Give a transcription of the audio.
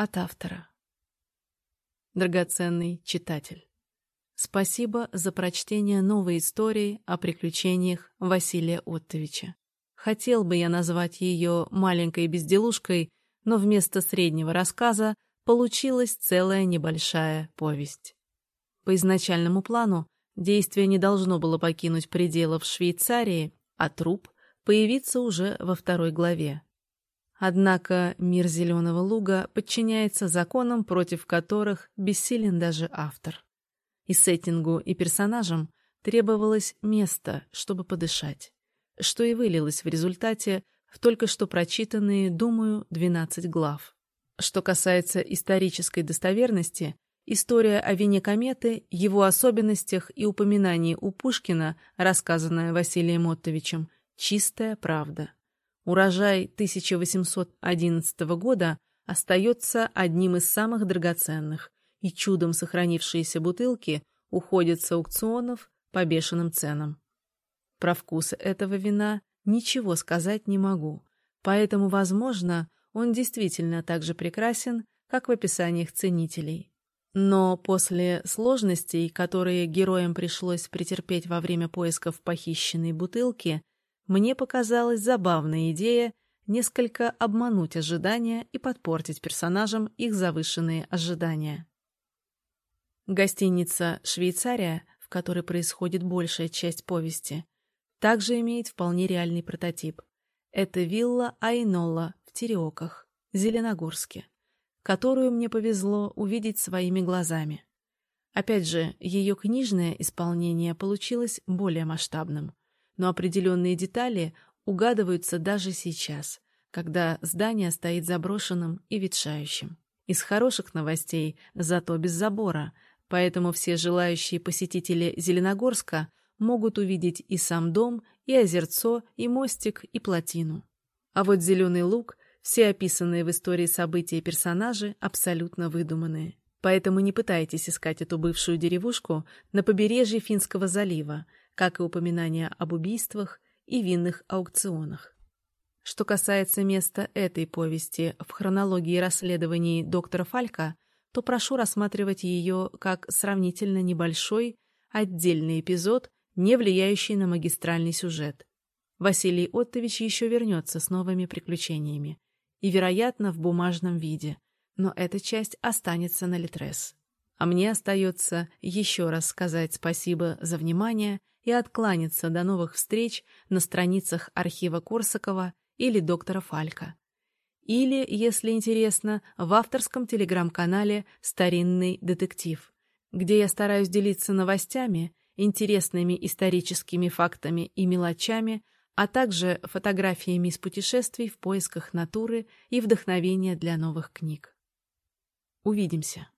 От автора. Драгоценный читатель. Спасибо за прочтение новой истории о приключениях Василия Оттовича. Хотел бы я назвать ее маленькой безделушкой, но вместо среднего рассказа получилась целая небольшая повесть. По изначальному плану действие не должно было покинуть пределов Швейцарии, а труп появиться уже во второй главе. Однако мир Зеленого Луга подчиняется законам, против которых бессилен даже автор. И сеттингу, и персонажам требовалось место, чтобы подышать, что и вылилось в результате в только что прочитанные, думаю, 12 глав. Что касается исторической достоверности, история о вине кометы, его особенностях и упоминании у Пушкина, рассказанная Василием Оттовичем, чистая правда. Урожай 1811 года остается одним из самых драгоценных, и чудом сохранившиеся бутылки уходят с аукционов по бешеным ценам. Про вкус этого вина ничего сказать не могу, поэтому, возможно, он действительно так же прекрасен, как в описаниях ценителей. Но после сложностей, которые героям пришлось претерпеть во время поисков похищенной бутылки, мне показалась забавная идея несколько обмануть ожидания и подпортить персонажам их завышенные ожидания. Гостиница «Швейцария», в которой происходит большая часть повести, также имеет вполне реальный прототип. Это вилла Айнолла в Тереоках, Зеленогорске, которую мне повезло увидеть своими глазами. Опять же, ее книжное исполнение получилось более масштабным но определенные детали угадываются даже сейчас, когда здание стоит заброшенным и ветшающим. Из хороших новостей, зато без забора, поэтому все желающие посетители Зеленогорска могут увидеть и сам дом, и озерцо, и мостик, и плотину. А вот Зеленый луг, все описанные в истории события и персонажи абсолютно выдуманные. Поэтому не пытайтесь искать эту бывшую деревушку на побережье Финского залива, как и упоминания об убийствах и винных аукционах. Что касается места этой повести в хронологии расследований доктора Фалька, то прошу рассматривать ее как сравнительно небольшой, отдельный эпизод, не влияющий на магистральный сюжет. Василий Оттович еще вернется с новыми приключениями, и, вероятно, в бумажном виде, но эта часть останется на Литрес. А мне остается еще раз сказать спасибо за внимание и откланяться до новых встреч на страницах архива Корсакова или доктора Фалька. Или, если интересно, в авторском телеграм-канале «Старинный детектив», где я стараюсь делиться новостями, интересными историческими фактами и мелочами, а также фотографиями из путешествий в поисках натуры и вдохновения для новых книг. Увидимся.